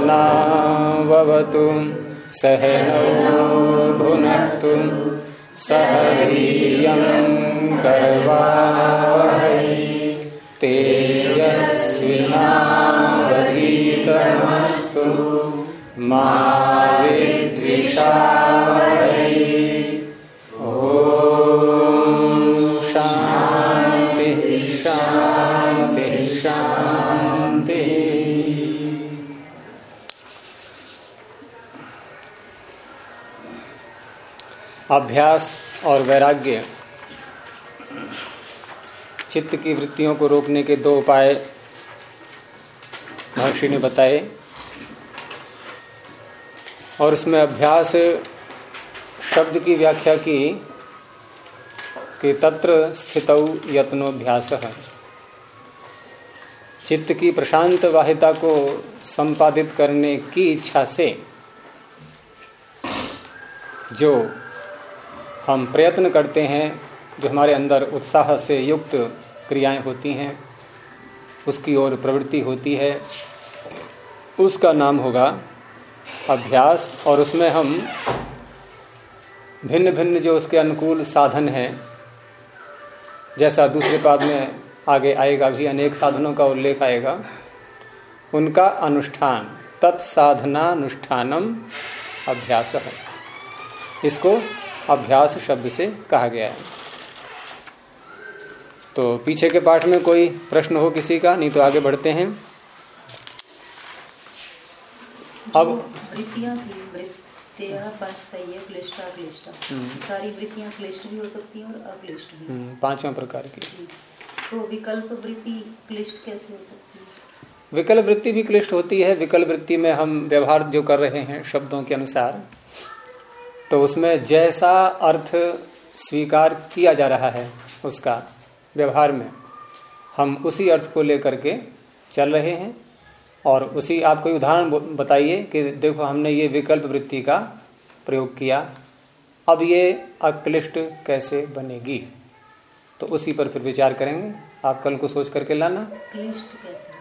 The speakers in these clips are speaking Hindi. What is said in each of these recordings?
सहनावतु सहनौ भुनक्तु सह वीर्यं करवावहै। तेजस्विनावधीतमस्तु मा अभ्यास और वैराग्य। चित्त की वृत्तियों को रोकने के दो उपाय महर्षि ने बताए और उसमें अभ्यास शब्द की व्याख्या की कि तत्र स्थित यत्नोभ्यास। चित्त की प्रशांत वाहिता को संपादित करने की इच्छा से जो हम प्रयत्न करते हैं जो हमारे अंदर उत्साह से युक्त क्रियाएँ होती हैं, उसकी ओर प्रवृत्ति होती है। उसका नाम होगा अभ्यास और उसमें हम भिन्न भिन्न जो उसके अनुकूल साधन हैं, जैसा दूसरे पाद में आगे आएगा, भी अनेक साधनों का उल्लेख आएगा, उनका अनुष्ठान, तत्साधनानुष्ठानम अभ्यास। है इसको अभ्यास शब्द से कहा गया है। तो पीछे के पाठ में कोई प्रश्न हो किसी का नहीं तो आगे बढ़ते हैं। अब क्लिष्टा सारी वृत्तियाँ क्लिष्ट भी हो सकती हैं और अक्लिष्ट भी। हम्म, पांचवा प्रकार की। तो विकल्प वृत्ति क्लिष्ट कैसे हो सकती है? विकल्प वृत्ति भी क्लिष्ट होती है। विकल्प वृत्ति में हम व्यवहार जो कर रहे हैं शब्दों के अनुसार तो उसमें जैसा अर्थ स्वीकार किया जा रहा है उसका व्यवहार में हम उसी अर्थ को लेकर के चल रहे हैं। और उसी आप कोई उदाहरण बताइए कि देखो हमने ये विकल्प वृत्ति का प्रयोग किया अब ये अक्लिष्ट कैसे बनेगी? तो उसी पर फिर विचार करेंगे। आप कल को सोच करके लाना। क्लिष्ट कैसे?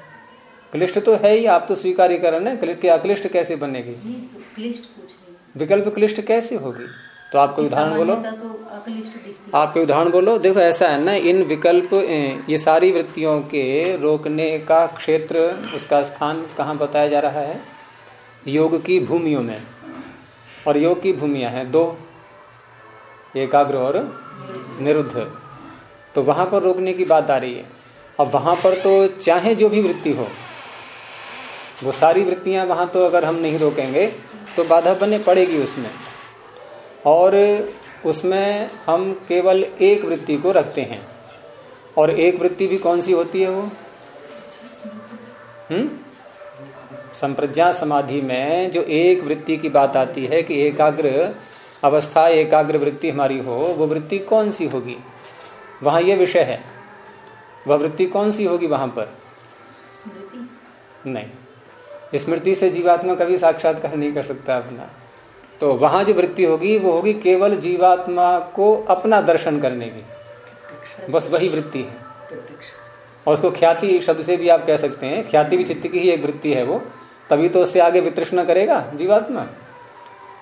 क्लिष्ट तो है ही आप तो स्वीकार ही। कर रहे हैं अक्लिष्ट कैसे बनेगी? तो क्लिष्ट पूछ विकल्प क्लिष्ट कैसे होगी? तो आपको उदाहरण बोलो। तो अक्लिष्ट दिखती आप कोई उदाहरण बोलो। देखो ऐसा है ना इन विकल्प ये सारी वृत्तियों के रोकने का क्षेत्र उसका स्थान कहाँ बताया जा रहा है? योग की भूमियों में। और योग की भूमिया है दो एकाग्र और निरुद्ध। तो वहाँ पर रोकने की बात आ रही है। अब वहाँ पर तो चाहे जो भी वृत्ति हो वो सारी वृत्तियाँ वहाँ तो अगर हम नहीं रोकेंगे तो बाधा बने पड़ेगी उसमें। और उसमें हम केवल एक वृत्ति को रखते हैं। और एक वृत्ति भी कौन सी होती है वो? हम्म? संप्रज्ञा समाधि में जो एक वृत्ति की बात आती है कि एकाग्र अवस्था एकाग्र वृत्ति हमारी हो वो वृत्ति कौन सी होगी? वहाँ ये विषय है। वह वृत्ति कौन सी होगी वहाँ पर? नहीं। स्मृति से जीवात्मा कभी साक्षात्कार नहीं कर सकता अपना। तो वहाँ जो वृत्ति होगी वो होगी केवल जीवात्मा को अपना दर्शन करने की। बस वही वृत्ति है। और उसको ख्याति शब्द से भी आप कह सकते हैं ख्याति भी चित्त की ही एक वृत्ति है वो। तभी तो उससे आगे वितृष्णा करेगा जीवात्मा।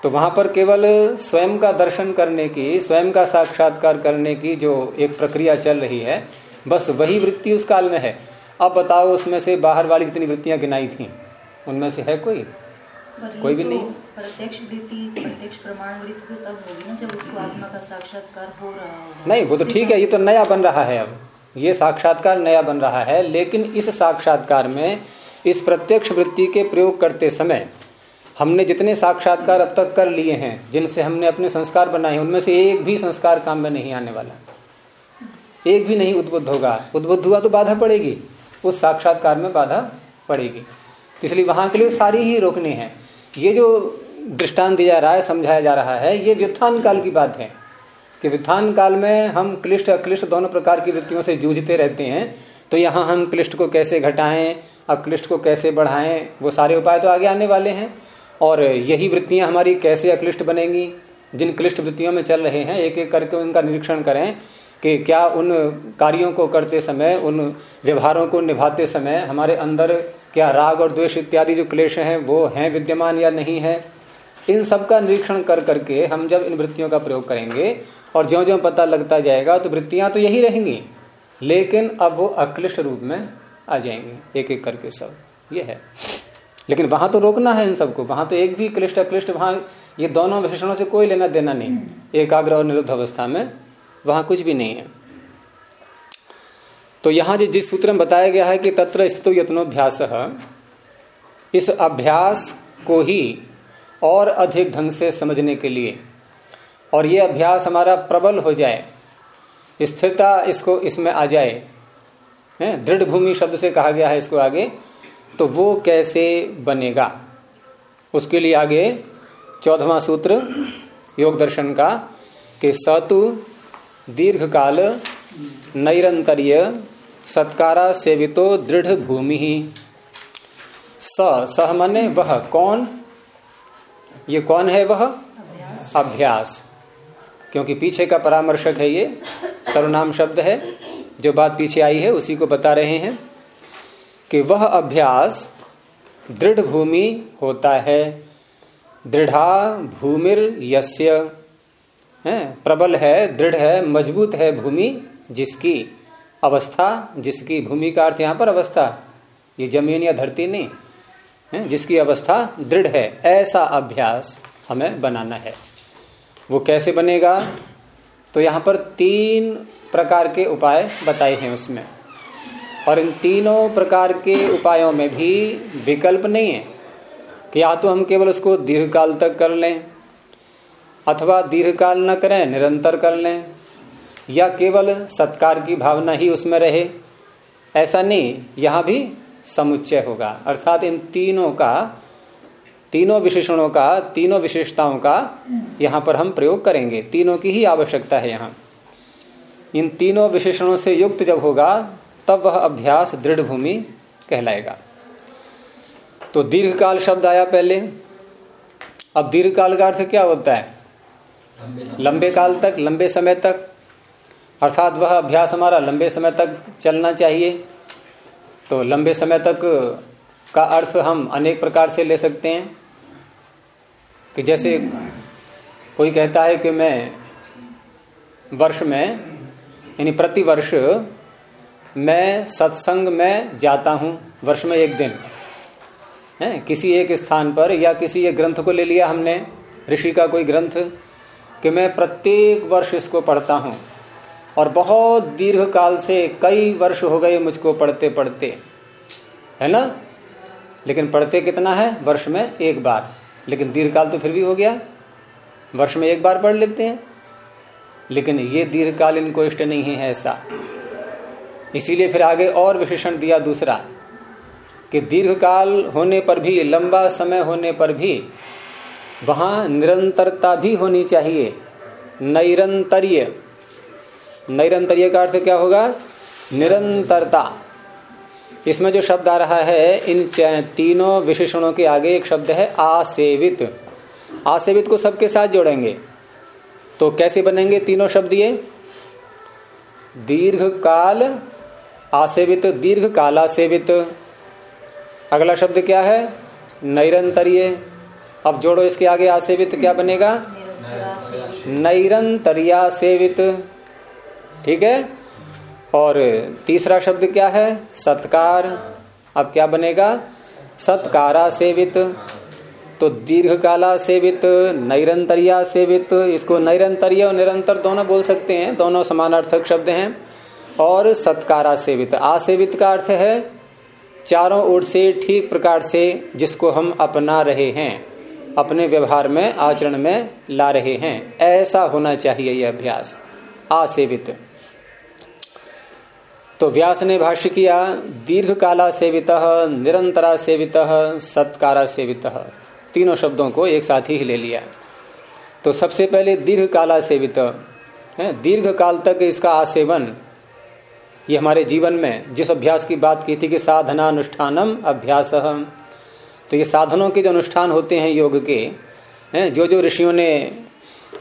तो वहाँ पर केवल स्वयं का दर्शन करने की स्वयं का साक्षात्कार करने की जो एक प्रक्रिया चल रही है बस वही वृत्ति उस काल में है। अब बताओ उसमें से बाहर वाली जितनी वृत्तियाँ गिनाई थी। उनमें से है कोई? कोई भी तो नहीं। प्रत्यक्ष प्रत्यक्ष प्रमाण तो तब होगी ना जब उसको आत्मा का साक्षात्कार हो रहा होगा। नहीं वो तो ठीक है ये तो नया बन रहा है अब। ये साक्षात्कार नया बन रहा है लेकिन इस साक्षात्कार में इस प्रत्यक्ष वृत्ति के प्रयोग करते समय हमने जितने साक्षात्कार अब तक कर लिए हैं जिनसे हमने अपने संस्कार बनाए हैं उनमें से एक भी संस्कार काम में नहीं आने वाला। एक भी नहीं उद्बुद्ध होगा। उद्बुद्ध हुआ तो बाधा पड़ेगी। उस साक्षात्कार में बाधा पड़ेगी। इसलिए वहाँ के लिए सारी ही रोकने हैं। ये जो दृष्टांत दिया जा रहा है, समझाया जा रहा है, ये व्युत्थान काल की बात है कि व्युत्थान काल में हम क्लिष्ट, अक्लिष्ट दोनों प्रकार की वृत्तियों से जूझते रहते हैं। तो यहाँ हम क्लिष्ट को कैसे घटाएँ, अक्लिष्ट को कैसे बढ़ाएँ, वो सारे उपाय तो आगे आने वाले हैं। और यही वृत्तियाँ हमारी कैसे अक्लिष्ट बनेंगी, जिन क्लिष्ट वृत्तियों में चल रहे हैं एक एक करके उनका निरीक्षण करें कि क्या उन कार्यों को करते समय, उन व्यवहारों को निभाते समय हमारे अंदर क्या राग और द्वेष इत्यादि जो क्लेश हैं वो हैं विद्यमान या नहीं है? इन सब का निरीक्षण कर करके हम जब इन वृत्तियों का प्रयोग करेंगे और ज्यो ज्यो पता लगता जाएगा तो वृत्तियाँ तो यही रहेंगी। लेकिन अब वो अक्लिष्ट रूप में आ जाएँगे एक एक करके सब। ये है। लेकिन वहाँ तो रोकना है इन सबको। वहाँ तो एक भी क्लिष्ट अक्लिष्ट वहाँ ये दोनों विशेषणों से कोई लेना देना नहीं एकाग्र और निरुद्ध अवस्था में वहाँ कुछ भी नहीं है। तो यहाँ जो जिस सूत्र में बताया गया है कि तत्र स्थित यत्नोभ्यास इस अभ्यास को ही और अधिक ढंग से समझने के लिए, और ये अभ्यास हमारा प्रबल हो जाए, स्थिरता इसको इसमें आ जाए दृढ़ भूमि शब्द से कहा गया है इसको आगे तो वो कैसे बनेगा? उसके लिए आगे चौदहवा सूत्र, योग दर्शन का, कि सतु दीर्घ काल नैरंतर्य सत्कारा सेवितो दृढ़ भूमि। ही स सह मने वह कौन? ये कौन है वह? अभ्यास, अभ्यास। क्योंकि पीछे का परामर्शक है ये सर्वनाम शब्द है जो बात पीछे आई है उसी को बता रहे हैं कि वह अभ्यास दृढ़ भूमि होता है। दृढ़ा भूमिर यस्य है प्रबल है दृढ़ है मज़बूत है भूमि। जिसकी अवस्था, जिसकी भूमि का अर्थ यहाँ पर अवस्था, ये ज़मीन या धरती नहीं, है, जिसकी अवस्था दृढ़ है, ऐसा अभ्यास हमें बनाना है। वो कैसे बनेगा? तो यहाँ पर तीन प्रकार के उपाय बताए हैं उसमें। और इन तीनों प्रकार के उपायों में भी विकल्प नहीं है कि या तो हम केवल उसको दीर्घकाल तक कर लें, अथवा दीर्घकाल न करें, निरंतर कर लें या केवल सत्कार की भावना ही उसमें रहे? ऐसा नहीं, यहाँ भी समुच्चय होगा। अर्थात इन तीनों का, तीनों विशेषणों का, तीनों विशेषताओं का यहाँ पर हम प्रयोग करेंगे। तीनों की ही आवश्यकता है यहाँ। इन तीनों विशेषणों से युक्त जब होगा, तब वह अभ्यास दृढ़ भूमि कहलाएगा। तो दीर्घकाल शब्द आया पहले। अब दीर्घकाल का अर्थ क्या होता है? लंबे काल तक, लंबे समय तक। अर्थात वह अभ्यास हमारा लंबे समय तक चलना चाहिए। तो लंबे समय तक का अर्थ हम अनेक प्रकार से ले सकते हैं। कि जैसे कोई कहता है कि मैं वर्ष में, यानी प्रति वर्ष मैं सत्संग में जाता हूँ, वर्ष में एक दिन। है, किसी एक स्थान पर या किसी एक ग्रंथ को ले लिया हमने, ऋषि का कोई ग्रंथ, कि मैं प्रत्येक वर्ष इसको पढ़ता हूँ। और बहुत दीर्घ काल से कई वर्ष हो गए मुझको पढ़ते पढ़ते, है ना? लेकिन पढ़ते कितना है? वर्ष में एक बार। लेकिन दीर्घ काल तो फिर भी हो गया। वर्ष में एक बार पढ़ लेते हैं। लेकिन ये दीर्घकालीन को इष्ट नहीं है ऐसा। इसीलिए फिर आगे और विशेषण दिया दूसरा, कि दीर्घकाल होने पर भी, लंबा समय होने पर भी, वहाँ निरंतरता भी होनी चाहिए। नैरंतर्य। नैरंतर्य का अर्थ क्या होगा? निरंतरता। इसमें जो शब्द आ रहा है इन तीनों विशेषणों के आगे एक शब्द है आसेवित। आसेवित को सबके साथ जोड़ेंगे। तो कैसे बनेंगे तीनों शब्द ये? दीर्घ काल आसेवित दीर्घ काला सेवित अगला शब्द क्या है? नैरंतरीय। अब जोड़ो इसके आगे आसेवित क्या बनेगा? नैरंतरिया सेवित ठीक है? और तीसरा शब्द क्या है? सत्कार। अब क्या बनेगा? सत्कारा सेवित तो दीर्घ काला सेवित, नैरंतरिया सेवित, इसको नैरंतरिय और निरंतर दोनों बोल सकते हैं, दोनों समानार्थक शब्द हैं। और सत्कारा सेवित, आसेवित का अर्थ है, चारों ओर से ठीक प्रकार से जिसको हम अपना रहे हैं, अपने व्यवहार में, आचरण में ला रहे हैं। ऐसा होना चाहिए यह अभ्यास। आसेवित। तो व्यास ने भाष्य किया दीर्घ काला सेवित, निरंतरा सेवित, सत्कारा सेवित। तीनों शब्दों को एक साथ ही ले लिया। तो सबसे पहले दीर्घ काला सेवित, है दीर्घ काल तक इसका आसेवन, ये हमारे जीवन में, जिस अभ्यास की बात की थी कि साधना अनुष्ठानम अभ्यास। तो ये साधनों के जो अनुष्ठान होते हैं योग के, हैं जो जो ऋषियों ने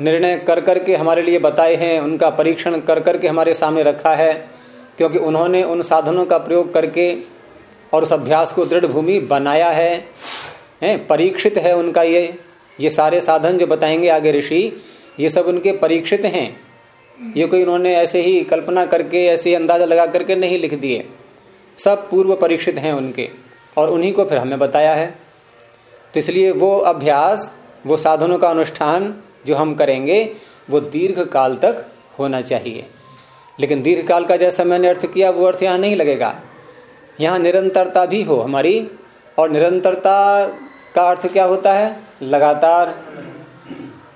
निर्णय कर करके हमारे लिए बताए हैं, उनका परीक्षण कर करके हमारे सामने रखा है क्योंकि उन्होंने उन साधनों का प्रयोग करके और उस अभ्यास को दृढ़ भूमि बनाया है, परीक्षित है उनका ये ये सारे साधन जो बताएँगे आगे ऋषि ये सब उनके परीक्षित हैं। ये कोई उन्होंने ऐसे ही कल्पना करके ऐसे ही अंदाज़ा लगा करके नहीं लिख दिए। सब पूर्व परीक्षित हैं उनके और उन्हीं को फिर हमें बताया है। तो इसलिए वो अभ्यास वो साधनों का अनुष्ठान जो हम करेंगे वो दीर्घ काल तक होना चाहिए। लेकिन दीर्घ काल का जैसा मैंने अर्थ किया, वो अर्थ यहाँ नहीं लगेगा। यहाँ निरंतरता भी हो हमारी, और निरंतरता का अर्थ क्या होता है? लगातार।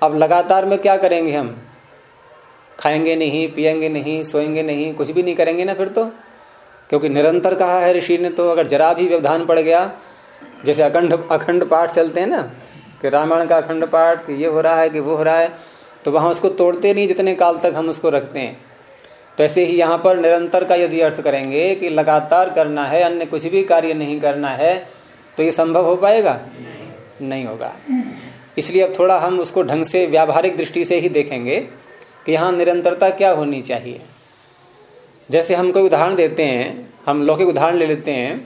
अब लगातार में क्या करेंगे हम? खाएँगे नहीं पिएँगे नहीं, सोएँगे नहीं, कुछ भी नहीं करेंगे ना फिर तो? क्योंकि निरंतर कहा है ऋषि ने तो अगर जरा भी व्यवधान पड़ गया, जैसे अखंड अखंड पाठ चलते हैं ना, कि रामायण का अखंड पाठ, कि ये हो रहा है, कि वो हो रहा है तो वहाँ उसको तोड़ते नहीं जितने काल तक हम उसको रखते हैं। तो ऐसे ही यहाँ पर निरंतर का यदि अर्थ करेंगे कि लगातार करना है अन्य कुछ भी कार्य नहीं करना है तो ये संभव हो पाएगा? नहीं। नहीं होगा। इसलिए अब थोड़ा हम उसको ढंग से व्यावहारिक दृष्टि से ही देखेंगे कि यहाँ निरंतरता क्या होनी चाहिए। जैसे हम कोई उदाहरण देते हैं हम लौकिक उदाहरण ले लेते हैं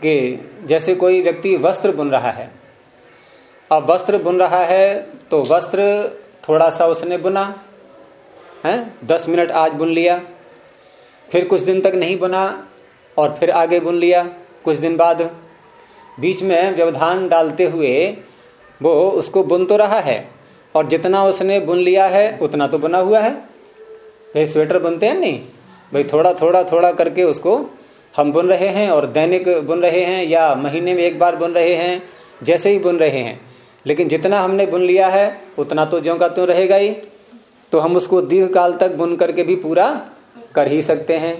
कि जैसे कोई व्यक्ति वस्त्र बुन रहा है। अब वस्त्र बुन रहा है तो वस्त्र थोड़ा सा उसने बुना है? दस मिनट आज बुन लिया, फिर कुछ दिन तक नहीं बुना और फिर आगे बुन लिया, कुछ दिन बाद। बीच में व्यवधान डालते हुए वो उसको बुन तो रहा है और जितना उसने बुन लिया है, उतना तो बुना हुआ है। भाई, स्वेटर बुनते हैं नहीं? भाई, थोड़ा थोड़ा थोड़ा करके उसको हम बुन रहे हैं और दैनिक बुन रहे हैं या महीने में एक बार बुन रहे हैं, जैसे ही बुन रहे हैं। लेकिन जितना हमने बुन लिया है, उतना तो ज्यो का त्यों रहेगा ही। तो हम उसको दीर्घ काल तक बुन करके भी पूरा कर ही सकते हैं।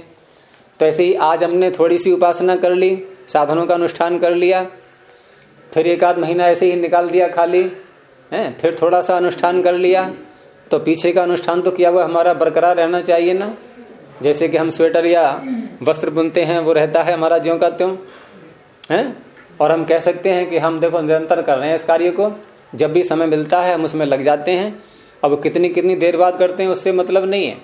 तो ऐसे ही आज हमने थोड़ी सी उपासना कर ली, साधनों का अनुष्ठान कर लिया, फिर एक आध महीना ऐसे ही निकाल दिया खाली, है, फिर थोड़ा सा अनुष्ठान कर लिया। तो पीछे का अनुष्ठान तो किया हुआ हमारा बरकरार रहना चाहिए ना। जैसे कि हम स्वेटर या वस्त्र बुनते हैं, वो रहता है हमारा ज्यो का त्यों, है? और हम कह सकते हैं कि हम देखो निरंतर कर रहे हैं इस कार्य को। जब भी समय मिलता है, हम उसमें लग जाते हैं। अब कितनी कितनी देर बाद करते हैं, उससे मतलब नहीं है।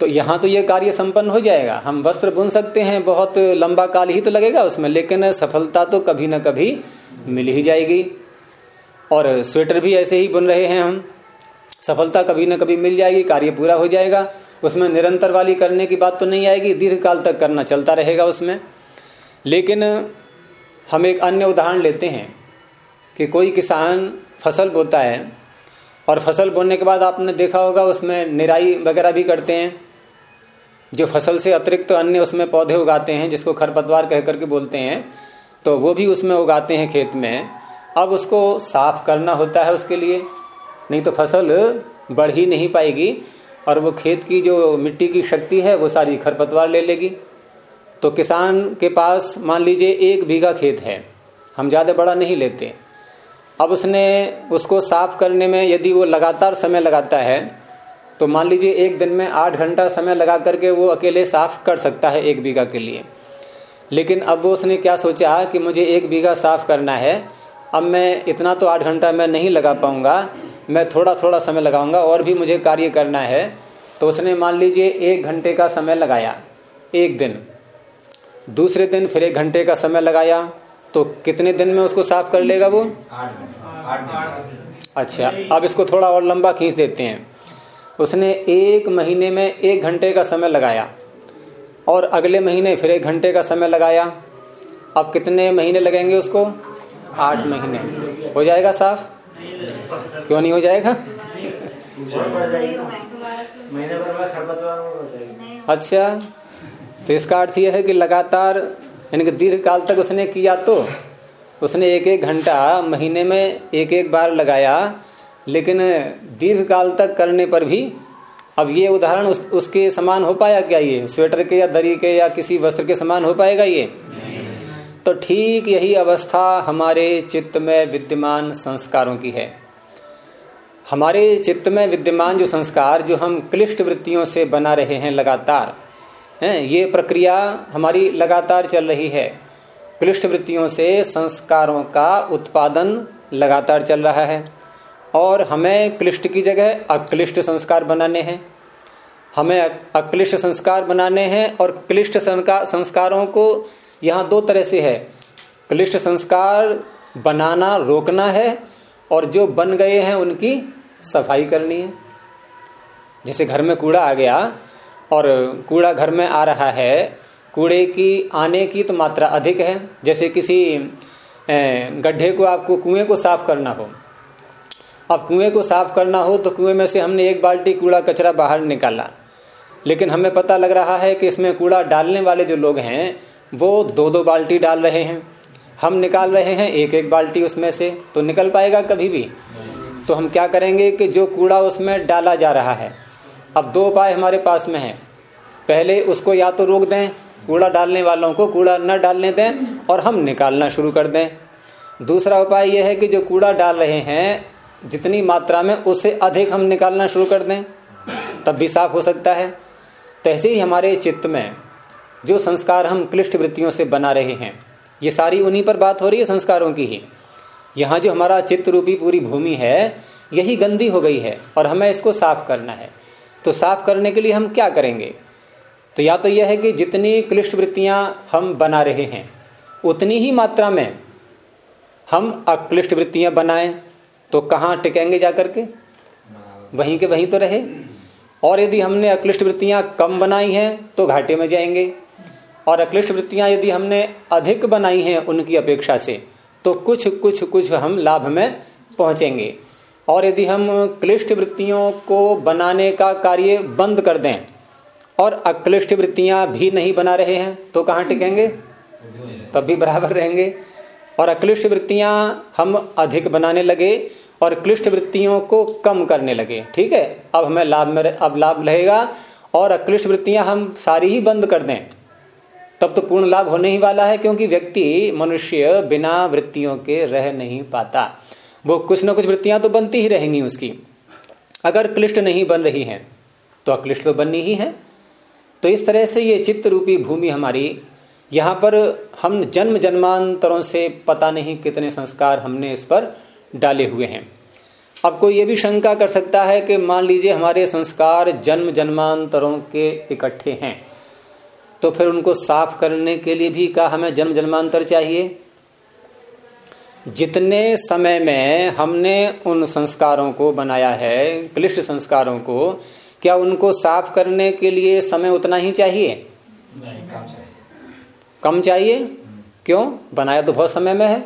तो यहाँ तो ये कार्य संपन्न हो जाएगा। हम वस्त्र बुन सकते हैं, बहुत लंबा काल ही तो लगेगा उसमें, लेकिन सफलता तो कभी ना कभी मिल ही जाएगी। और स्वेटर भी ऐसे ही बुन रहे हैं हम। सफलता कभी ना कभी मिल जाएगी, कार्य पूरा हो जाएगा। उसमें निरंतर वाली करने की बात तो नहीं आएगी, दीर्घ काल तक करना चलता रहेगा उसमें। लेकिन हम एक अन्य उदाहरण लेते हैं कि कोई किसान फ़सल बोता है और फ़सल बोने के बाद आपने देखा होगा, उसमें निराई वगैरह भी करते हैं। जो फ़सल से अतिरिक्त तो अन्य उसमें पौधे उगाते हैं, जिसको खरपतवार कह करके बोलते हैं तो वो भी उसमें उगाते हैं खेत में। अब उसको साफ़ करना होता है उसके लिए, नहीं तो फ़सल बढ़ ही नहीं पाएगी, और वो खेत की जो मिट्टी की शक्ति है, वो सारी खरपतवार ले लेगी। तो किसान के पास, मान लीजिए, एक बीघा खेत है, हम ज़्यादा बड़ा नहीं लेते। अब उसने उसको साफ़ करने में यदि वो लगातार समय लगाता है तो मान लीजिए एक दिन में आठ घंटा समय लगा करके वो अकेले साफ़ कर सकता है एक बीघा के लिए। लेकिन अब वो उसने क्या सोचा कि मुझे एक बीघा साफ़ करना है, अब मैं इतना तो आठ घंटा मैं नहीं लगा पाऊँगा, मैं थोड़ा थोड़ा समय लगाऊँगा और भी मुझे कार्य करना है। तो उसने मान लीजिए एक घंटे का समय लगाया, एक दिन। दूसरे दिन फिर एक घंटे का समय लगाया तो कितने दिन में उसको साफ़ कर लेगा वो? अच्छा अब इसको थोड़ा और लंबा खींच देते हैं। उसने एक महीने में एक घंटे का समय लगाया और अगले महीने फिर एक घंटे का समय लगाया। अब कितने महीने लगेंगे उसको? आठ महीने। हो जाएगा साफ़? क्यों नहीं हो जाएगा। अच्छा तो इसका अर्थ यह है कि लगातार यानी कि दीर्घ काल तक उसने किया तो उसने एक एक घंटा महीने में एक एक बार लगाया लेकिन दीर्घ काल तक करने पर भी अब ये उदाहरण उस, उसके समान हो पाया क्या ये? स्वेटर के या दरी के या किसी वस्त्र के समान हो पाएगा ये? तो ठीक यही अवस्था हमारे चित्त में विद्यमान संस्कारों की है। हमारे चित्त में विद्यमान जो संस्कार जो हम क्लिष्ट वृत्तियों से बना रहे हैं लगातार हैं, ये प्रक्रिया हमारी लगातार चल रही है। क्लिष्ट वृत्तियों से संस्कारों का उत्पादन लगातार चल रहा है और हमें क्लिष्ट की जगह अक्लिष्ट संस्कार बनाने हैं। हमें अक्लिष्ट संस्कार बनाने हैं और क्लिष्ट संस्कारों को यहाँ दो तरह से है। क्लिष्ट संस्कार बनाना, रोकना है और जो बन गए हैं उनकी सफ़ाई करनी है। जैसे घर में कूड़ा आ गया और कूड़ा घर में आ रहा है, कूड़े की आने की तो मात्रा अधिक है। जैसे किसी गड्ढे को आपको कुएँ को साफ़ करना हो। अब कुएँ को साफ़ करना हो तो कुएँ में से हमने एक बाल्टी कूड़ा कचरा बाहर निकाला। लेकिन हमें पता लग रहा है कि इसमें कूड़ा डालने वाले जो लोग हैं, वो दो दो बाल्टी डाल रहे हैं। हम निकाल रहे हैं एक एक बाल्टी उसमें से। तो निकल पाएगा कभी भी। तो हम क्या करेंगे कि जो कूड़ा उसमें डाला जा रहा है अब दो उपाय हमारे पास में है। पहले उसको या तो रोक दें, कूड़ा डालने वालों को कूड़ा न डालने दें और हम निकालना शुरू कर दें। दूसरा उपाय यह है कि जो कूड़ा डाल रहे हैं, जितनी मात्रा में उससे अधिक हम निकालना शुरू कर दें, तब भी साफ़ हो सकता है। तो ऐसे ही हमारे चित्त में जो संस्कार हम क्लिष्ट वृत्तियों से बना रहे हैं, ये सारी उन्हीं पर बात हो रही है संस्कारों की ही। यहाँ जो हमारा चित्त रूपी पूरी भूमि है, यही गंदी हो गई है और हमें इसको साफ़ करना है। तो साफ़ करने के लिए हम क्या करेंगे? तो या तो यह है कि जितनी क्लिष्ट वृत्तियाँ हम बना रहे हैं, उतनी ही मात्रा में हम अक्लिष्ट वृत्तियाँ बनाएँ तो कहाँ टिकेंगे जाकर के? वहीं के वहीं तो रहे। और यदि हमने अक्लिष्ट वृत्तियाँ कम बनाई हैं तो घाटे में जाएँगे। और अक्लिष्ट वृत्तियाँ यदि हमने अधिक बनाई हैं उनकी अपेक्षा से तो कुछ कुछ कुछ हम लाभ में पहुँचेंगे। और यदि हम क्लिष्ट वृत्तियों को बनाने का कार्य बंद कर दें, और अक्लिष्ट वृत्तियाँ भी नहीं बना रहे हैं तो कहाँ टिकेंगे? तब भी बराबर रहेंगे। और अक्लिष्ट वृत्तियाँ हम अधिक बनाने लगे, और क्लिष्ट वृत्तियों को कम करने लगे। ठीक है? अब हमें लाभ में अब लाभ रहेगा, और अक्लिष्ट वृत्तियाँ हम सारी ही बंद कर दें। तब तो पूर्ण लाभ होने ही वाला है, क्योंकि व्यक्ति मनुष्य बिना वृत्तियों के रह नहीं पाता। वो कुछ ना कुछ वृत्तियाँ तो बनती ही रहेंगी उसकी। अगर क्लिष्ट नहीं बन रही हैं तो अक्लिष्ट तो बननी ही है। तो इस तरह से ये चित्त रूपी भूमि हमारी, यहाँ पर हम जन्म जन्मांतरों से पता नहीं कितने संस्कार हमने इस पर डाले हुए हैं। अब कोई ये भी शंका कर सकता है कि मान लीजिए हमारे संस्कार जन्म जन्मांतरों के इकट्ठे हैं तो फिर उनको साफ़ करने के लिए भी क्या हमें जन्म जन्मांतर चाहिए? जितने समय में हमने उन संस्कारों को बनाया है क्लिष्ट संस्कारों को क्या उनको साफ़ करने के लिए समय उतना ही चाहिए? नहीं कम चाहिए। कम चाहिए? क्यों? बनाया तो बहुत समय में है।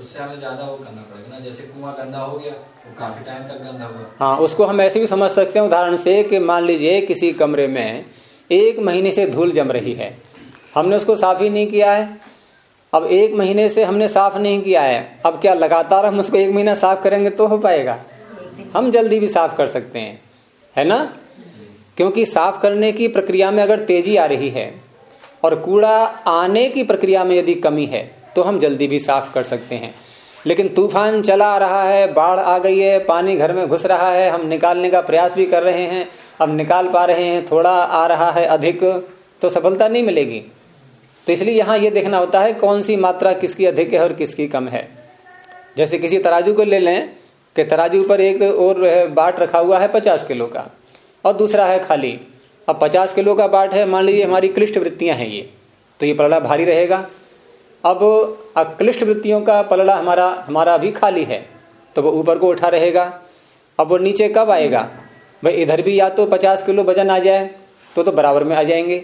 उससे हमें ज़्यादा वो करना पड़ेगा ना जैसे कुआँ गंदा हो गया वो काफ़ी टाइम तक गंदा हुआ हाँ उसको हम ऐसे भी समझ सकते हैं उदाहरण से कि मान लीजिए किसी कमरे में एक महीने से धूल जम रही है। हमने उसको साफ़ ही नहीं किया है। अब एक महीने से हमने साफ़ नहीं किया है। अब क्या लगातार हम उसको एक महीना साफ़ करेंगे तो हो पाएगा? हम जल्दी भी साफ़ कर सकते हैं। है ना? क्योंकि साफ़ करने की प्रक्रिया में अगर तेज़ी आ रही है और कूड़ा आने की प्रक्रिया में यदि कमी है तो हम जल्दी भी साफ़ कर सकते हैं। लेकिन तूफ़ान चला आ रहा है, बाढ़ आ गई है, पानी घर में घुस रहा है, हम निकालने का प्रयास भी कर रहे हैं। अब निकाल पा रहे हैं, थोड़ा आ रहा है अधिक तो सफलता नहीं मिलेगी। तो इसलिए यहाँ यह देखना होता है कौन सी मात्रा किसकी अधिक है और किसकी कम है। जैसे किसी तराजू को ले लें कि तराजू पर एक और बाट रखा हुआ है पचास किलो का और दूसरा है खाली। अब पचास किलो का बाट है, मान लीजिए हमारी क्लिष्ट वृत्तियाँ हैं ये तो ये पलड़ा भारी रहेगा। अब अक्लिष्ट वृत्तियों का पलड़ा हमारा हमारा अभी खाली है तो वो ऊपर को उठा रहेगा। अब वो नीचे कब आएगा? भाई इधर भी या तो पचास किलो वज़न आ जाए तो तो बराबर में आ जाएँगे।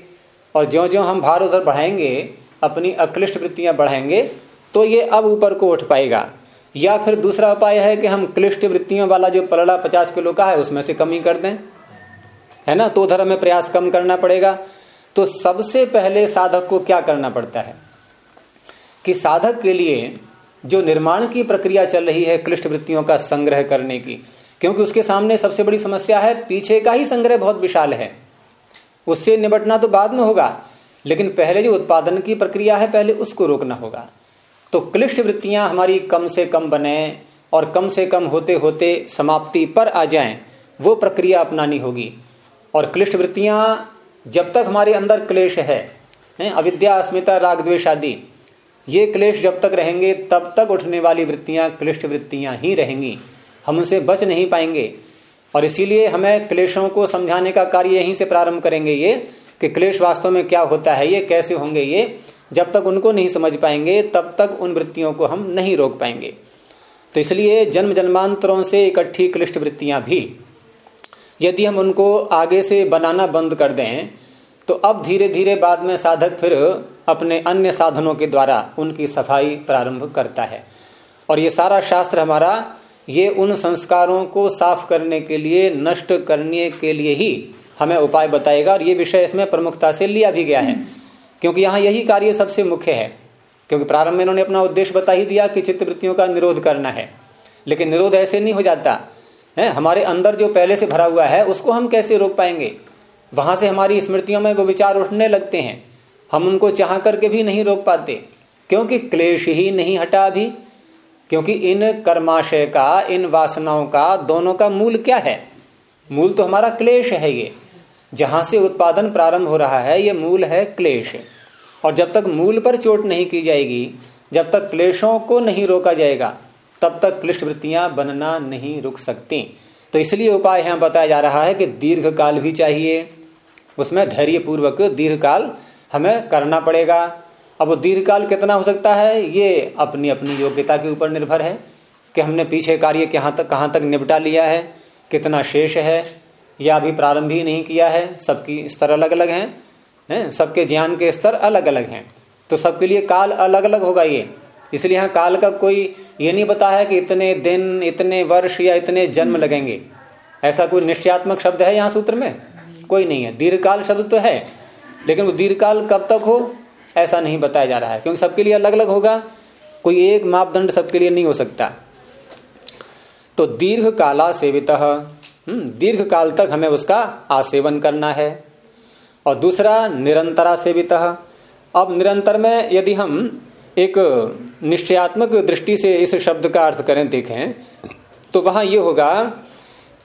और ज्यो ज्यो हम भार उधर बढ़ाएँगे, अपनी अक्लिष्ट वृत्तियाँ बढ़ाएँगे तो ये अब ऊपर को उठ पाएगा। या फिर दूसरा उपाय है कि हम क्लिष्ट वृत्तियों वाला जो पलड़ा पचास किलो का है, उसमें से कमी कर दें। है ना? तो उधर हमें प्रयास कम करना पड़ेगा। तो सबसे पहले साधक को क्या करना पड़ता है? कि साधक के लिए जो निर्माण की प्रक्रिया चल रही है क्लिष्ट वृत्तियों का संग्रह करने की, क्योंकि उसके सामने सबसे बड़ी समस्या है, पीछे का ही संग्रह बहुत विशाल है। उससे निपटना तो बाद में होगा लेकिन पहले जो उत्पादन की प्रक्रिया है पहले उसको रोकना होगा। तो क्लिष्ट वृत्तियाँ हमारी कम से कम बने और कम से कम होते होते समाप्ति पर आ जाएँ वो प्रक्रिया अपनानी होगी। और क्लिष्ट वृत्तियाँ जब तक हमारे अंदर क्लेश है, अविद्या अस्मिता राग द्वेश आदि ये क्लेश जब तक रहेंगे तब तक उठने वाली वृत्तियाँ क्लिष्ट वृत्तियाँ ही रहेंगी। हम उनसे बच नहीं पाएँगे। और इसीलिए हमें क्लेशों को समझाने का कार्य यहीं से प्रारंभ करेंगे ये, कि क्लेश वास्तव में क्या होता है, ये कैसे होंगे ये। जब तक उनको नहीं समझ पाएँगे, तब तक उन वृत्तियों को हम नहीं रोक पाएँगे। तो इसलिए जन्म जन्मांतरों से इकट्ठी क्लिष्ट वृत्तियाँ भी। यदि हम उनको आगे से बनाना बंद कर दें तो अब धीरे धीरे बाद में साधक फिर अपने अन्य साधनों के द्वारा उनकी सफ़ाई प्रारंभ करता है। और ये सारा शास्त्र हमारा ये उन संस्कारों को साफ़ करने के लिए, नष्ट करने के लिए ही हमें उपाय बताएगा। और ये विषय इसमें प्रमुखता से लिया भी गया है। क्योंकि यहाँ यही कार्य सबसे मुख्य है। क्योंकि प्रारंभ में इन्होंने अपना उद्देश्य बता ही दिया कि चित्तवृत्तियों का निरोध करना है। लेकिन निरोध ऐसे नहीं हो जाता। है, हमारे अंदर जो पहले से भरा हुआ है, उसको हम कैसे रोक पाएँगे? वहाँ से हमारी स्मृतियों में वो विचार उठने लगते हैं। हम उनको चाह करके भी नहीं रोक पाते। क्योंकि क्लेश ही नहीं हटा अभी। क्योंकि इन कर्माशय का, इन वासनाओं का, दोनों का मूल क्या है? मूल तो हमारा क्लेश है ये। जहाँ से उत्पादन प्रारंभ हो रहा है, ये मूल है क्लेश। और जब तक मूल पर चोट नहीं की जाएगी, जब तक क्लेशों को नहीं रोका जाएगा, तब तक क्लिष्ट वृत्तियाँ बनना नहीं रुक सकती। तो इसलिए उपाय यहाँ बताया जा रहा है कि दीर्घ काल भी चाहिए। उसमें धैर्य पूर्वक दीर्घ काल हमें करना पड़ेगा। अब वो दीर्घ कितना हो सकता है? ये अपनी अपनी योग्यता के ऊपर निर्भर है कि हमने पीछे कार्य कहाँ तक कहाँ तक निपटा लिया है, कितना शेष है, या अभी प्रारंभ ही नहीं किया है, सबकी स्तर अलग अलग हैं? सबके ज्ञान के स्तर अलग अलग हैं। तो सबके लिए काल अलग अलग होगा ये। इसलिए यहाँ काल का कोई ये नहीं बता है कि इतने दिन, इतने वर्ष या इतने जन्म लगेंगे। ऐसा कोई निश्चयात्मक शब्द है यहाँ सूत्र में? कोई नहीं है। दीर्घकाल शब्द तो है, लेकिन वो दीर्घकाल कब तक हो? ऐसा नहीं बताया जा रहा है। क्योंकि सबके लिए अलग अलग होगा कोई एक मापदंड सबके लिए नहीं हो सकता। तो दीर्घ काला सेवित हम्म, दीर्घ काल तक हमें उसका आसेवन करना है। और दूसरा निरंतरा सेवित। अब निरंतर में यदि हम एक निश्चयात्मक दृष्टि से इस शब्द का अर्थ करें देखें तो वहाँ ये होगा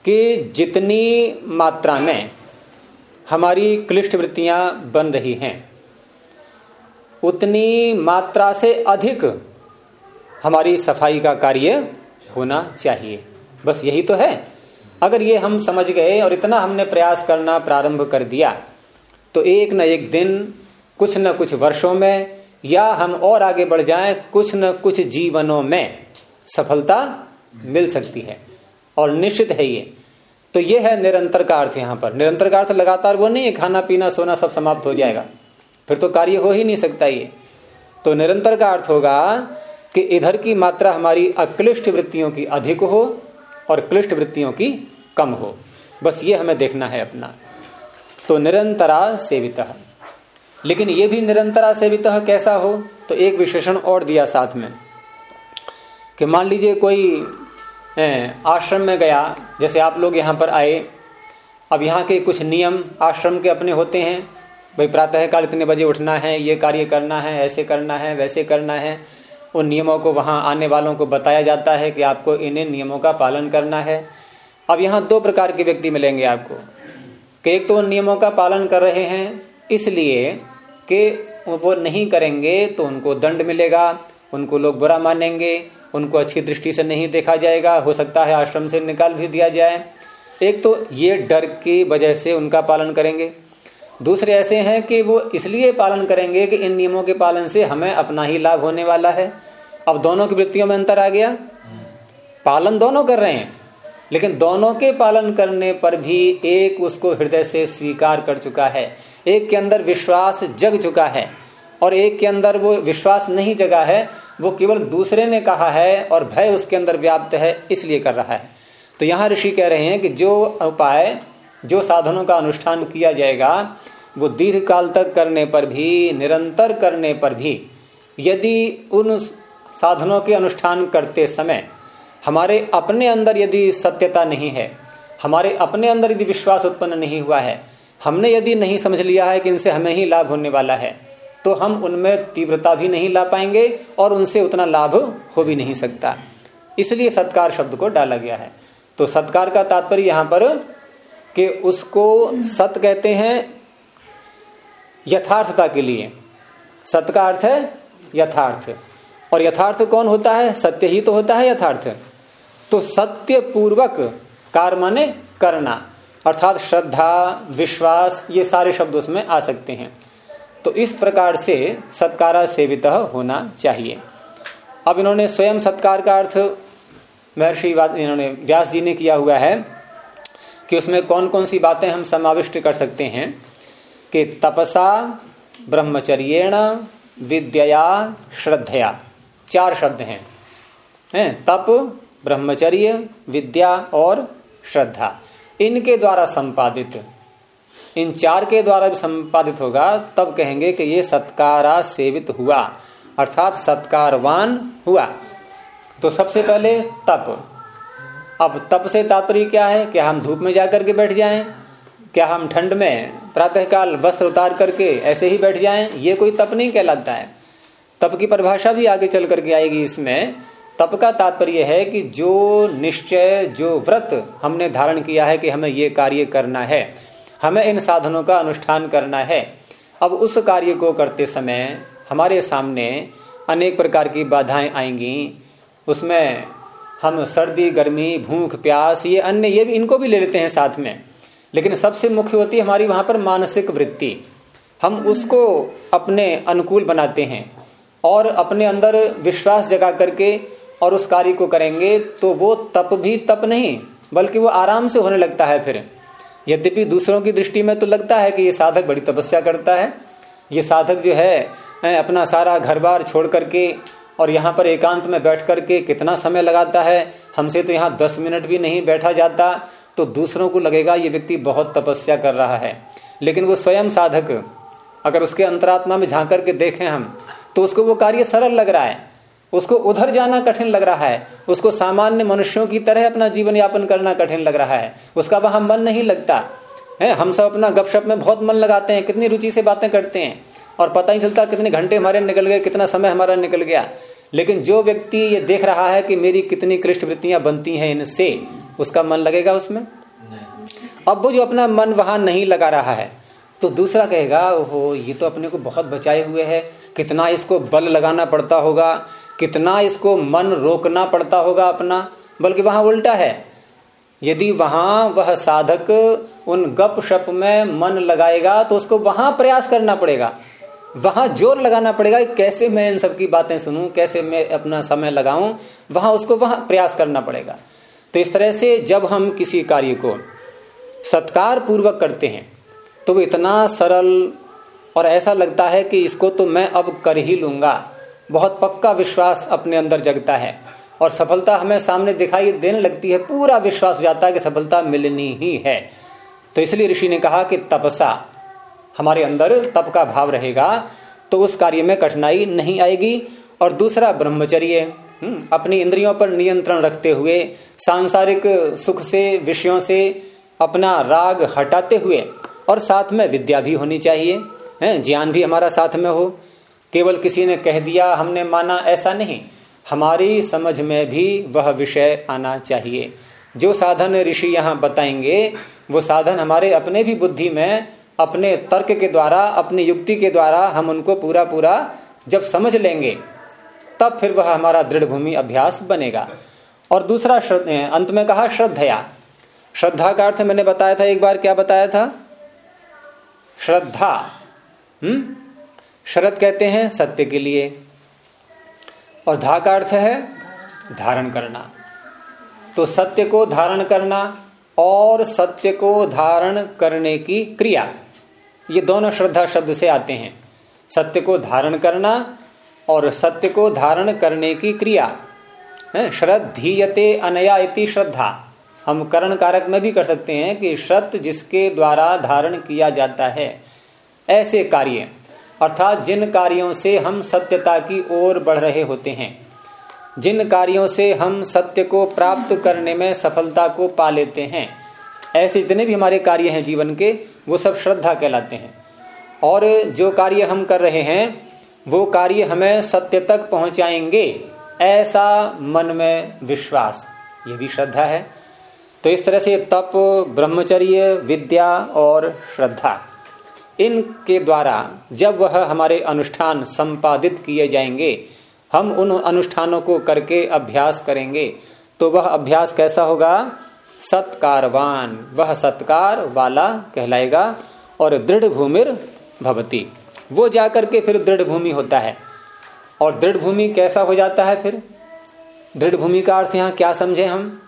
कि जितनी मात्रा में हमारी क्लिष्ट वृत्तियाँ बन रही हैं उतनी मात्रा से अधिक हमारी सफ़ाई का कार्य होना चाहिए। बस यही तो है। अगर ये हम समझ गए और इतना हमने प्रयास करना प्रारंभ कर दिया तो एक न एक दिन, कुछ न कुछ वर्षों में, या हम और आगे बढ़ जाएँ, कुछ न कुछ जीवनों में सफलता मिल सकती है। और निश्चित है ये। तो ये है निरंतर का अर्थ यहाँ पर। निरंतर का अर्थ लगातार वो नहीं है, खाना, पीना, सोना सब समाप्त हो जाएगा। फिर तो कार्य हो ही नहीं सकता ये। तो निरंतर का अर्थ होगा कि इधर की मात्रा हमारी अक्लिष्ट वृत्तियों की अधिक हो और क्लिष्ट वृत्तियों की कम हो। बस ये हमें देखना है अपना। तो निरंतरा सेवित। लेकिन ये भी निरंतरा सेवित कैसा हो? तो एक विशेषण और दिया साथ में कि मान लीजिए कोई आश्रम में गया, जैसे आप लोग यहाँ पर आए, अब यहाँ के कुछ नियम आश्रम के अपने होते हैं भाई प्रातः काल इतने बजे उठना है, ये कार्य करना है, ऐसे करना है, वैसे करना है। उन नियमों को वहाँ आने वालों को बताया जाता है कि आपको इन नियमों का पालन करना है। अब यहाँ दो प्रकार के व्यक्ति मिलेंगे आपको। कि एक तो उन नियमों का पालन कर रहे हैं, इसलिए कि वो नहीं करेंगे तो उनको दंड मिलेगा, उनको लोग बुरा मानेंगे, उनको अच्छी दृष्टि से नहीं देखा जाएगा, हो सकता है आश्रम से निकाल भी दिया जाए। एक तो ये डर की वजह से उनका पालन करेंगे। दूसरे ऐसे हैं कि वो इसलिए पालन करेंगे कि इन नियमों के पालन से हमें अपना ही लाभ होने वाला है। अब दोनों की वृत्तियों में अंतर आ गया। पालन दोनों कर रहे हैं, लेकिन दोनों के पालन करने पर भी एक उसको हृदय से स्वीकार कर चुका है। एक के अंदर विश्वास जग चुका है और एक के अंदर वो विश्वास नहीं जगा है। वो केवल दूसरे ने कहा है और भय उसके अंदर व्याप्त है, इसलिए कर रहा है। तो यहाँ ऋषि कह रहे हैं कि जो उपाय जो साधनों का अनुष्ठान किया जाएगा, वो दीर्घ काल तक करने पर भी, निरंतर करने पर भी, यदि उन साधनों के अनुष्ठान करते समय हमारे अपने अंदर यदि सत्यता नहीं है, हमारे अपने अंदर यदि विश्वास उत्पन्न नहीं हुआ है, हमने यदि नहीं समझ लिया है कि इनसे हमें ही लाभ होने वाला है तो हम उनमें तीव्रता भी नहीं ला पाएँगे और उनसे उतना लाभ हो भी नहीं सकता। इसलिए सत्कार शब्द को डाला गया है। तो सत्कार का तात्पर्य यहाँ पर कि उसको सत कहते हैं यथार्थता के लिए। सत का अर्थ है यथार्थ। और यथार्थ कौन होता है? सत्य ही तो होता है यथार्थ। तो सत्य पूर्वक कार माने करना, अर्थात श्रद्धा, विश्वास, ये सारे शब्द उसमें आ सकते हैं। तो इस प्रकार से सत्कारा सेवित होना चाहिए। अब इन्होंने स्वयं सत्कार का अर्थ महर्षि इन्होंने व्यास जी ने किया हुआ है। कि उसमें कौन कौन सी बातें हम समाविष्ट कर सकते हैं कि तपसा, ब्रह्मचर्येण विद्या श्रद्धया। चार शब्द हैं। है? तप, ब्रह्मचर्य, विद्या और श्रद्धा। इनके द्वारा संपादित। इन चार के द्वारा भी संपादित होगा, तब कहेंगे कि ये सत्कारा सेवित हुआ। अर्थात सत्कारवान हुआ। तो सबसे पहले तप। अब तप से तात्पर्य क्या है? क्या हम धूप में जाकर के बैठ जाएँ? क्या हम ठंड में प्रातःकाल वस्त्र उतार करके ऐसे ही बैठ जाएँ? ये कोई तप नहीं कहलाता है। तप की परिभाषा भी आगे चल करके आएगी इसमें। तप का तात्पर्य है कि जो निश्चय, जो व्रत हमने धारण किया है कि हमें ये कार्य करना है, हमें इन साधनों का अनुष्ठान करना है, अब उस कार्य को करते समय हमारे सामने अनेक प्रकार की बाधाएँ आएँगी। उसमें हम सर्दी, गर्मी, भूख, प्यास, ये अन्य, ये भी, इनको भी ले लेते हैं साथ में। लेकिन सबसे मुख्य होती है हमारी वहाँ पर मानसिक वृत्ति। हम उसको अपने अनुकूल बनाते हैं और अपने अंदर विश्वास जगा करके और उस कार्य को करेंगे तो वो तप भी तप नहीं, बल्कि वो आराम से होने लगता है फिर। यद्यपि दूसरों की दृष्टि में तो लगता है कि ये साधक बड़ी तपस्या करता है, ये साधक जो है अपना सारा घर बार छोड़ करके और यहाँ पर एकांत में बैठ करके कितना समय लगाता है? हमसे तो यहाँ दस मिनट भी नहीं बैठा जाता। तो दूसरों को लगेगा ये व्यक्ति बहुत तपस्या कर रहा है। लेकिन वो स्वयं साधक, अगर उसके अंतरात्मा में झाँक करके देखें हम तो उसको वो कार्य सरल लग रहा है। उसको उधर जाना कठिन लग रहा है। उसको सामान्य मनुष्यों की तरह अपना जीवन यापन करना कठिन लग रहा है। उसका वहाँ मन नहीं लगता। है, हम सब अपना गपशप में बहुत मन लगाते हैं, कितनी रुचि से बातें करते हैं। और पता ही चलता कितने घंटे हमारे निकल गए कितना समय हमारा निकल गया। लेकिन जो व्यक्ति ये देख रहा है कि मेरी कितनी कृष्ण वृत्तियाँ बनती हैं इनसे उसका मन लगेगा उसमें? अब वो जो अपना मन वहाँ नहीं लगा रहा है तो दूसरा कहेगा ओहो ये तो अपने को बहुत बचाए हुए है। कितना इसको बल लगाना पड़ता होगा कितना इसको मन रोकना पड़ता होगा अपना। बल्कि वहाँ उल्टा है। यदि वहाँ वह साधक उन गप शप में मन लगाएगा तो उसको वहाँ प्रयास करना पड़ेगा। वहाँ ज़ोर लगाना पड़ेगा कैसे मैं इन सबकी बातें सुनूं, कैसे मैं अपना समय लगाऊँ, वहाँ उसको वहाँ प्रयास करना पड़ेगा। तो इस तरह से जब हम किसी कार्य को सत्कार पूर्वक करते हैं तो वो इतना सरल और ऐसा लगता है कि इसको तो मैं अब कर ही लूँगा। बहुत पक्का विश्वास अपने अंदर जगता है और सफलता हमें सामने दिखाई देने लगती है, पूरा विश्वास जाता है कि सफलता मिलनी ही है। तो इसलिए ऋषि ने कहा कि तपसा हमारे अंदर तप का भाव रहेगा तो उस कार्य में कठिनाई नहीं आएगी। और दूसरा ब्रह्मचर्य। हम्म, अपनी इंद्रियों पर नियंत्रण रखते हुए सांसारिक सुख से विषयों से अपना राग हटाते हुए और साथ में विद्या भी होनी चाहिए। ज्ञान भी हमारा साथ में हो। केवल किसी ने कह दिया हमने माना ऐसा नहीं। हमारी समझ में भी वह विषय आना चाहिए। जो साधन ऋषि यहाँ बताएँगे वो साधन हमारे अपने भी बुद्धि में अपने तर्क के द्वारा, अपनी युक्ति के द्वारा हम उनको पूरा पूरा जब समझ लेंगे, तब फिर वह हमारा दृढ़ भूमि अभ्यास बनेगा। और दूसरा अंत में कहा श्रद्धया। श्रद्धा का अर्थ मैंने बताया था, एक बार क्या बताया था? श्रद्धा। हम्म? शरद कहते हैं सत्य के लिए। और धा का अर्थ है धारण करना। तो सत्य को धारण करना और सत्य को धारण करने की क्रिया। ये दोनों श्रद्धा शब्द से आते हैं। सत्य को धारण करना और सत्य को धारण करने की क्रिया। श्रद्धीयते अनया इति श्रद्धा। हम करण कारक में भी कर सकते हैं कि श्रद्ध जिसके द्वारा धारण किया जाता है। ऐसे कार्य, अर्थात जिन कार्यों से हम सत्यता की ओर बढ़ रहे होते हैं, जिन कार्यों से हम सत्य को प्राप्त करने में सफलता को पा लेते हैं। ऐसे जितने भी हमारे कार्य हैं जीवन के, वो सब श्रद्धा कहलाते हैं। और जो कार्य हम कर रहे हैं, वो कार्य हमें सत्य तक पहुंचाएँगे, ऐसा मन में विश्वास, ये भी श्रद्धा है। तो इस तरह से तप, ब्रह्मचर्य, विद्या और श्रद्धा, इनके द्वारा जब वह हमारे अनुष्ठान संपादित किए जाएँगे, हम उन अनुष्ठानों को करके अभ्यास करेंगे तो वह अभ्यास कैसा होगा? सत्कारवान, वह सत्कार वाला कहलाएगा और दृढ़ भूमिर भवती। वो जाकर के फिर दृढ़ भूमि होता है। और दृढ़ भूमि कैसा हो जाता है फिर? दृढ़ भूमि का अर्थ यहाँ क्या समझे हम?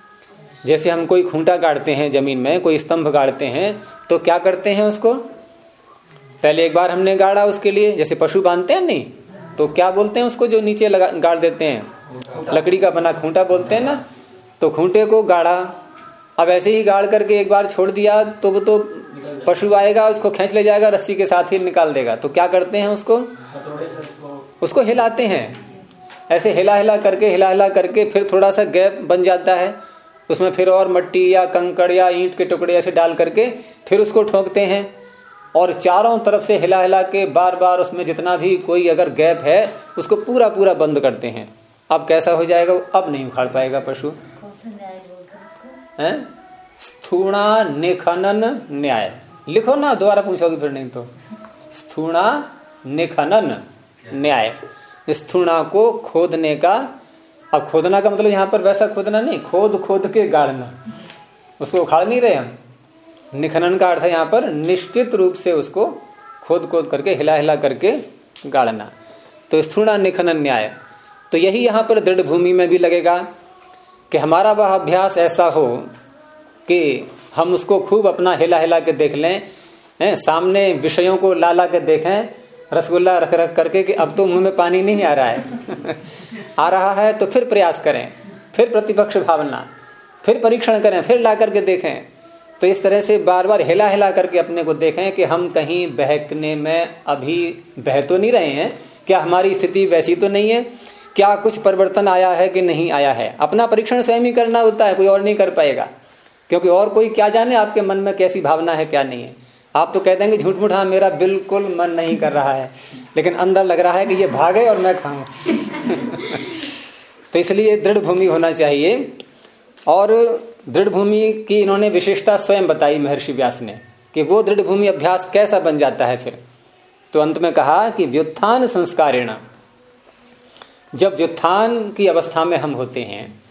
जैसे हम कोई खूंटा गाड़ते हैं ज़मीन में, कोई स्तंभ गाड़ते हैं तो क्या करते हैं उसको? पहले एक बार हमने गाड़ा उसके लिए, जैसे पशु बांधते हैं नहीं तो क्या बोलते हैं उसको जो नीचे गाड़ देते हैं? लकड़ी का बना खूंटा बोलते हैं ना? तो खूंटे को गाड़ा अब ऐसे ही गाड़ करके एक बार छोड़ दिया तो वो तो पशु आएगा, उसको खींच ले जाएगा, रस्सी के साथ ही निकाल देगा। तो क्या करते हैं उसको? उसको हिलाते हैं। ऐसे हिला हिला करके हिला हिला करके फिर थोड़ा सा गैप बन जाता है। उसमें फिर और मट्टी या कंकड़ या ईंट के टुकड़े ऐसे डाल करके फिर उसको ठोकते हैं। और चारों तरफ़ से हिला हिला के बार बार उसमें जितना भी कोई अगर गैप है, उसको पूरा पूरा बंद करते हैं। अब कैसा हो जाएगा? अब नहीं उखाड़ पाएगा पशु कौन सा न्याय बोलते हैं? स्थूणा निखनन न्याय। लिखो ना, दोबारा पूछोगे फिर नहीं तो। स्थूणा निखनन न्याय। स्थूणा को खोदने का, अब खोदना का मतलब यहाँ पर वैसा खोदना नहीं, खोद खोद के गाड़ना। उसको उखाड़ नहीं रहे हम। निखनन का अर्थ है यहाँ पर निश्चित रूप से उसको खोद खोद करके, हिला हिला करके गाड़ना। तो स्थूणा निखनन न्याय। तो यही यहाँ पर दृढ़ भूमि में भी लगेगा। कि हमारा वह अभ्यास ऐसा हो कि हम उसको खूब अपना हिला हिला के देख लें, हैं, सामने विषयों को ला ला के देखें, रसगुल्ला रख रख करके कि अब तो मुँह में पानी नहीं आ रहा है। आ रहा है तो फिर प्रयास करें, फिर प्रतिपक्ष भावना, फिर परीक्षण करें, फिर ला करके देखें। तो इस तरह से बार बार हिला हिला करके अपने को देखें कि हम कहीं बहकने में अभी बह तो नहीं रहे हैं, क्या हमारी स्थिति वैसी तो नहीं है? क्या कुछ परिवर्तन आया है कि नहीं आया है? अपना परीक्षण स्वयं ही करना होता है, कोई और नहीं कर पाएगा। क्योंकि और कोई क्या जाने आपके मन में कैसी भावना है, क्या नहीं है। आप तो कह देंगे झूठ मूठ हाँ मेरा बिल्कुल मन नहीं कर रहा है। लेकिन अंदर लग रहा है कि ये भागे और मैं खाऊं तो इसलिए दृढ़ भूमि होना चाहिए। और दृढ़ भूमि की इन्होंने विशेषता स्वयं बताई महर्षि व्यास ने, कि वो दृढ़ भूमि अभ्यास कैसा बन जाता है फिर? तो अंत में कहा कि व्युत्थान संस्कारेण। जब व्युत्थान की अवस्था में हम होते हैं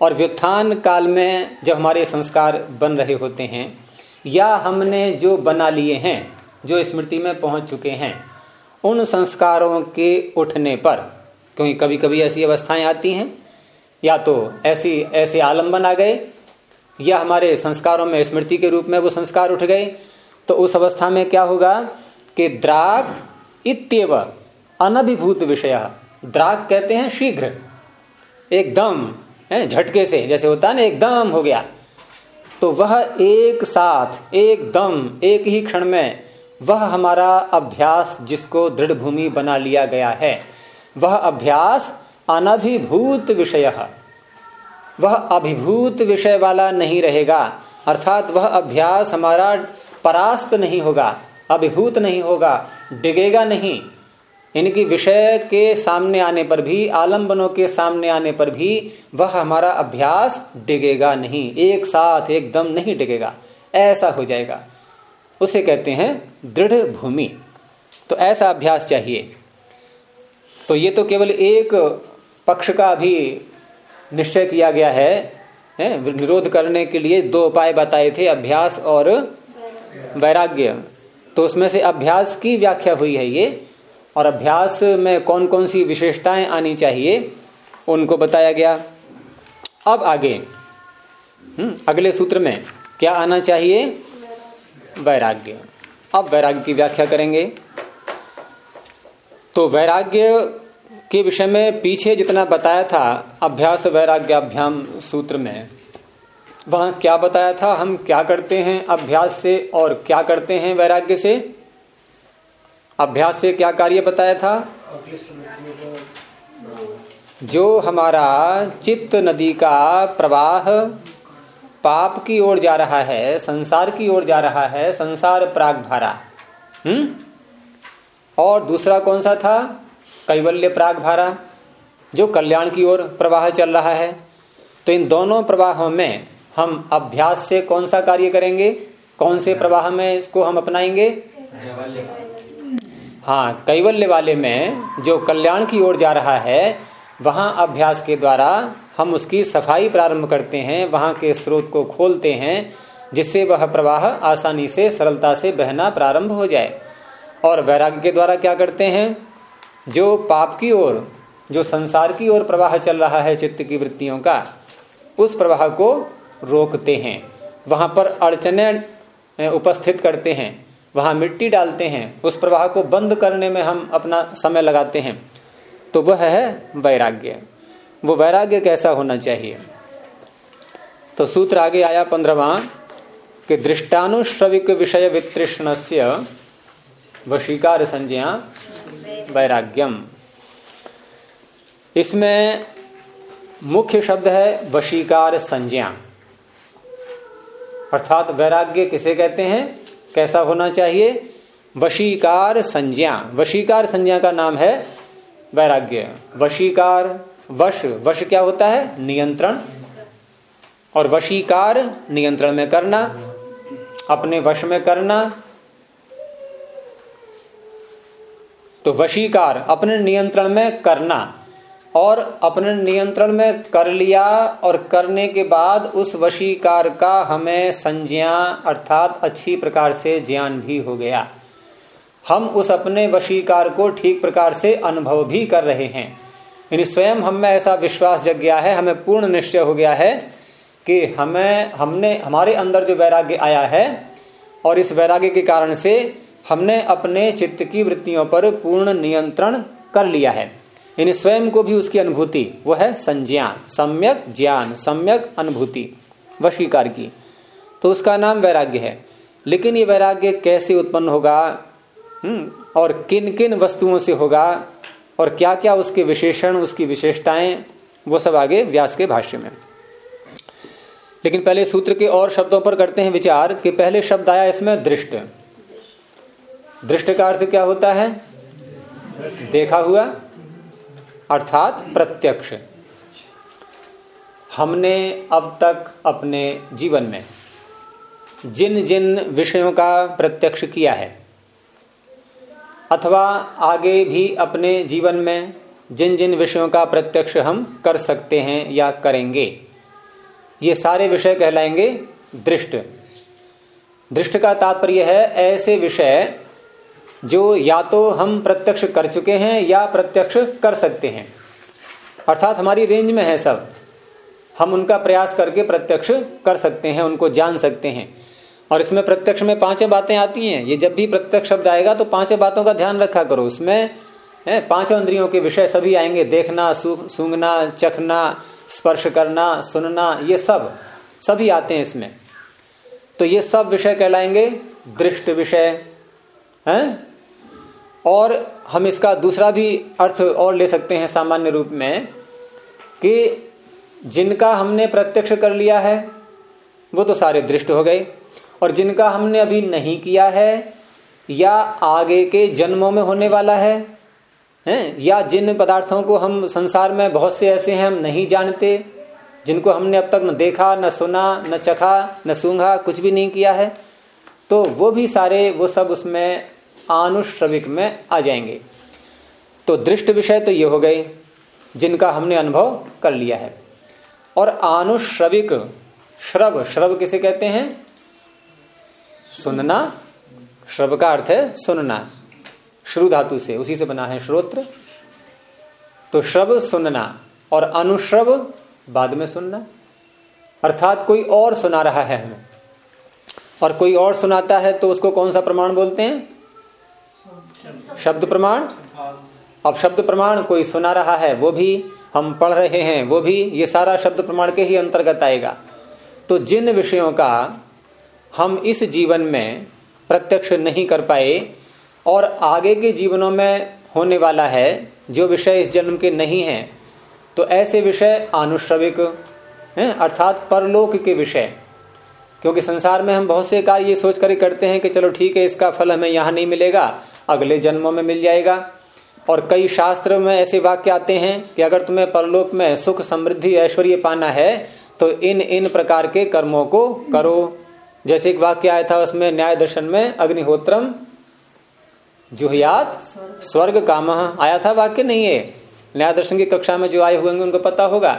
और व्युत्थान काल में जब हमारे संस्कार बन रहे होते हैं या हमने जो बना लिए हैं, जो स्मृति में पहुँच चुके हैं, उन संस्कारों के उठने पर, क्योंकि कभी कभी ऐसी अवस्थाएँ आती हैं, या तो ऐसी, ऐसे आलंबन आ गए, या हमारे संस्कारों में, स्मृति के रूप में वो संस्कार उठ गए तो उस अवस्था में क्या होगा कि द्राग इत्यव अनभिभूत विषय द्राग कहते हैं शीघ्र। एकदम झटके से, जैसे होता है ना एकदम हो गया। तो वह एक साथ एकदम एक ही क्षण में, वह हमारा अभ्यास जिसको दृढ़ भूमि बना लिया गया है, वह अभ्यास अनभिभूत विषय। वह अभिभूत विषय वाला नहीं रहेगा, अर्थात वह अभ्यास हमारा परास्त नहीं होगा, अभिभूत नहीं होगा, डिगेगा नहीं। इनकी विषय के सामने आने पर भी आलंबनों के सामने आने पर भी वह हमारा अभ्यास डिगेगा नहीं एक साथ एकदम नहीं डिगेगा। ऐसा हो जाएगा। उसे कहते हैं दृढ़ भूमि। तो ऐसा अभ्यास चाहिए। तो ये तो केवल एक पक्ष का भी निश्चय किया गया है, है? निरोध करने के लिए दो उपाय बताए थे अभ्यास और वैराग्य। तो उसमें से अभ्यास की व्याख्या हुई है ये। और अभ्यास में कौन कौन सी विशेषताएँ आनी चाहिए, उनको बताया गया। अब आगे हम्म अगले सूत्र में क्या आना चाहिए? वैराग्य। अब वैराग्य की व्याख्या करेंगे। तो वैराग्य के विषय में पीछे जितना बताया था, अभ्यास वैराग्याभ्याम सूत्र में, वहाँ क्या बताया था? हम क्या करते हैं अभ्यास से और क्या करते हैं वैराग्य से? अभ्यास से क्या कार्य बताया था? जो हमारा चित्त नदी का प्रवाह पाप की ओर जा रहा है, संसार की ओर जा रहा है, संसार प्राग भारा। हम्म? और दूसरा कौन सा था? कैवल्य प्राग भारा, जो कल्याण की ओर प्रवाह चल रहा है। तो इन दोनों प्रवाहों में हम अभ्यास से कौन सा कार्य करेंगे? कौन से प्रवाह में इसको हम अपनाएँगे? हाँ कैवल्य वाले में जो कल्याण की ओर जा रहा है, वहाँ अभ्यास के द्वारा हम उसकी सफ़ाई प्रारंभ करते हैं, वहाँ के स्रोत को खोलते हैं, जिससे वह प्रवाह आसानी से, सरलता से बहना प्रारंभ हो जाए। और वैराग्य के द्वारा क्या करते हैं? जो पाप की ओर, जो संसार की ओर प्रवाह चल रहा है चित्त की वृत्तियों का, उस प्रवाह को रोकते हैं। वहाँ पर अड़चने उपस्थित करते हैं। वहाँ मिट्टी डालते हैं, उस प्रवाह को बंद करने में हम अपना समय लगाते हैं। तो वह है वैराग्य। वो वैराग्य कैसा होना चाहिए? तो सूत्र आगे आया पंद्रवा, कि दृष्टानुश्रविक विषय वितृष्ण से वशीकार संज्ञा वैराग्यम। इसमें मुख्य शब्द है वशीकार संज्ञा। अर्थात वैराग्य किसे कहते हैं? कैसा होना चाहिए? वशीकार संज्ञा। वशीकार संज्ञा का नाम है वैराग्य। वशीकार, वश। वश क्या होता है? नियंत्रण। और वशीकार नियंत्रण में करना, अपने वश में करना। तो वशीकार, अपने नियंत्रण में करना। और अपने नियंत्रण में कर लिया और करने के बाद उस वशीकार का हमें संज्ञा अर्थात अच्छी प्रकार से ज्ञान भी हो गया। हम उस अपने वशीकार को ठीक प्रकार से अनुभव भी कर रहे हैं। यानी स्वयं हम में ऐसा विश्वास जग गया है, हमें पूर्ण निश्चय हो गया है कि हमें, हमने, हमारे अंदर जो वैराग्य आया है और इस वैराग्य के कारण से हमने अपने चित्त की वृत्तियों पर पूर्ण नियंत्रण कर लिया है। यानी स्वयं को भी उसकी अनुभूति, वो है संज्ञान, सम्यक ज्ञान, सम्यक अनुभूति वशीकार की। तो उसका नाम वैराग्य है। लेकिन ये वैराग्य कैसे उत्पन्न होगा? हम्म और किन किन वस्तुओं से होगा? और क्या क्या उसके विशेषण, उसकी विशेषताएँ? वो सब आगे व्यास के भाष्य में। लेकिन पहले सूत्र के और शब्दों पर करते हैं विचार कि पहले शब्द आया इसमें दृष्ट। दृष्ट का अर्थ क्या होता है? देखा हुआ। अर्थात प्रत्यक्ष। हमने अब तक अपने जीवन में जिन जिन विषयों का प्रत्यक्ष किया है, अथवा आगे भी अपने जीवन में जिन जिन विषयों का प्रत्यक्ष हम कर सकते हैं या करेंगे, ये सारे विषय कहलाएँगे दृष्ट। दृष्ट का तात्पर्य है, ऐसे विषय जो या तो हम प्रत्यक्ष कर चुके हैं या प्रत्यक्ष कर सकते हैं। अर्थात हमारी रेंज में है सब। हम उनका प्रयास करके प्रत्यक्ष कर सकते हैं, उनको जान सकते हैं। और इसमें प्रत्यक्ष में पाँचों बातें आती हैं। ये जब भी प्रत्यक्ष शब्द आएगा तो पाँचों बातों का ध्यान रखा करो। उसमें पाँचों इंद्रियों के विषय सभी आएँगे। देखना सूंघना, चखना, स्पर्श करना, सुनना, ये सब, सभी आते हैं इसमें। तो ये सब विषय कहलाएँगे दृष्ट विषय, हैं? और हम इसका दूसरा भी अर्थ और ले सकते हैं सामान्य रूप में, कि जिनका हमने प्रत्यक्ष कर लिया है, वो तो सारे दृष्ट हो गए। और जिनका हमने अभी नहीं किया है, या आगे के जन्मों में होने वाला है, हैं, या जिन पदार्थों को हम संसार में बहुत से ऐसे हैं हम नहीं जानते, जिनको हमने अब तक न देखा, न सुना, न चखा, न सूंघा, कुछ भी नहीं किया है तो वो भी सारे, वो सब उसमें आनुश्रविक में आ जाएँगे। तो दृष्ट विषय तो ये हो गए, जिनका हमने अनुभव कर लिया है। और आनुश्रविक श्रव श्रव किसे कहते हैं? सुनना। श्रव का अर्थ है सुनना। श्रु धातु से, उसी से बना है श्रोत्र। तो श्रव, सुनना। और अनुश्रव, बाद में सुनना। अर्थात कोई और सुना रहा है हमें। और कोई और सुनाता है तो उसको कौन सा प्रमाण बोलते हैं? शब्द प्रमाण? अब शब्द प्रमाण कोई सुना रहा है, वो भी हम पढ़ रहे हैं, वो भी ये सारा शब्द प्रमाण के ही अंतर्गत आएगा। तो जिन विषयों का हम इस जीवन में प्रत्यक्ष नहीं कर पाए और आगे के जीवनों में होने वाला है, जो विषय इस जन्म के नहीं है तो ऐसे विषय आनुश्रविक अर्थात परलोक के विषय। क्योंकि संसार में हम बहुत से कार्य ये सोच कर करते हैं कि चलो ठीक है, इसका फल हमें यहाँ नहीं मिलेगा। अगले जन्मों में मिल जाएगा। और कई शास्त्र में ऐसे वाक्य आते हैं कि अगर तुम्हें परलोक में सुख, समृद्धि, ऐश्वर्य पाना है तो इन इन प्रकार के कर्मों को करो। जैसे एक वाक्य आया था उसमें, न्याय दर्शन में अग्निहोत्रम जुहियात स्वर्ग काम। आया था वाक्य? नहीं है। न्याय दर्शन की कक्षा में जो आए हुए उनको पता होगा।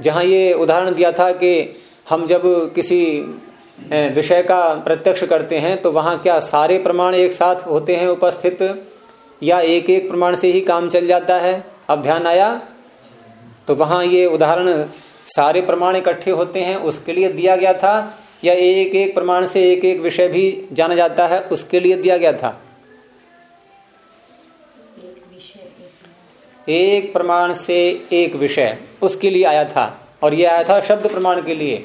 जहाँ ये उदाहरण दिया था कि हम जब किसी विषय का प्रत्यक्ष करते हैं तो वहाँ क्या सारे प्रमाण एक साथ होते हैं उपस्थित? या एक एक प्रमाण से ही काम चल जाता है? अब ध्यान आया? तो वहाँ ये उदाहरण सारे प्रमाण इकट्ठे होते हैं, उसके लिए दिया गया था? या एक एक प्रमाण से एक एक विषय भी जाना जाता है, उसके लिए दिया गया था? एक प्रमाण से एक विषय, उसके लिए आया था। और ये आया था शब्द प्रमाण के लिए।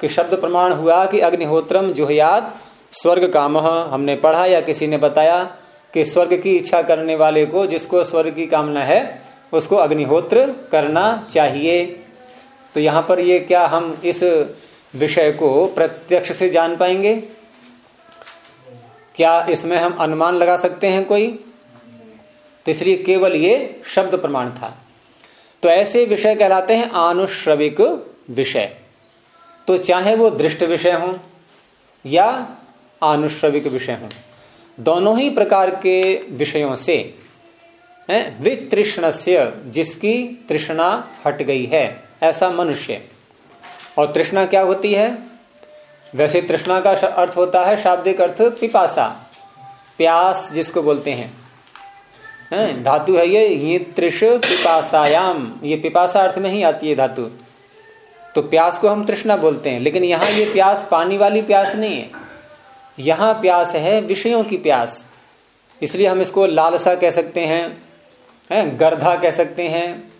कि शब्द प्रमाण हुआ कि अग्निहोत्रम जुहयात स्वर्ग काम। हमने पढ़ा या किसी ने बताया कि स्वर्ग की इच्छा करने वाले को, जिसको स्वर्ग की कामना है, उसको अग्निहोत्र करना चाहिए। तो यहाँ पर ये क्या हम इस विषय को प्रत्यक्ष से जान पाएँगे? क्या इसमें हम अनुमान लगा सकते हैं कोई? तो इसलिए केवल ये शब्द प्रमाण था। तो ऐसे विषय कहलाते हैं आनुश्रविक विषय। तो चाहे वो दृष्ट विषय हो या आनुश्रविक विषय हो, दोनों ही प्रकार के विषयों से वितृष्ण जिसकी तृष्णा हट गई है, ऐसा मनुष्य। और तृष्णा क्या होती है? वैसे तृष्णा का अर्थ होता है शाब्दिक अर्थ पिपासा। प्यास जिसको बोलते हैं। है? धातु है ये ये त्रिश पिपासायाम। ये पिपासा अर्थ में ही आती है धातु। तो प्यास को हम तृष्णा बोलते हैं, लेकिन यहाँ ये प्यास पानी वाली प्यास नहीं है यहाँ प्यास है विषयों की प्यास इसलिए हम इसको लालसा कह सकते हैं, है? गर्धा कह सकते हैं,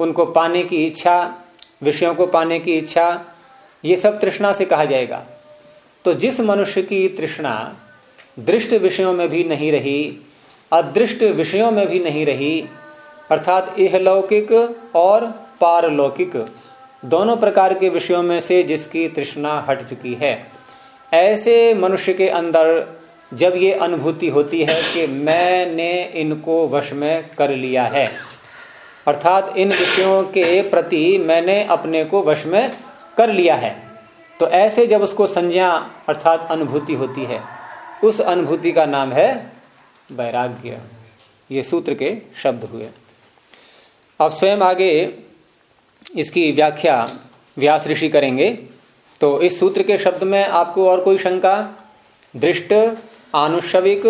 उनको पाने की इच्छा, विषयों को पाने की इच्छा, ये सब तृष्णा से कहा जाएगा तो जिस मनुष्य की तृष्णा दृष्ट विषयों में भी नहीं रही, अदृष्ट विषयों में भी नहीं रही, अर्थात इहलौकिक और पारलौकिक दोनों प्रकार के विषयों में से जिसकी तृष्णा हट चुकी है। ऐसे मनुष्य के अंदर जब ये अनुभूति होती है कि मैंने इनको वश में कर लिया है, अर्थात इन विषयों के प्रति मैंने अपने को वश में कर लिया है तो ऐसे जब उसको संज्ञा अर्थात अनुभूति होती है, उस अनुभूति का नाम है वैराग्य। ये सूत्र के शब्द हुए। अब स्वयं आगे इसकी व्याख्या व्यास ऋषि करेंगे। तो इस सूत्र के शब्द में आपको और कोई शंका? दृष्ट आनुषविक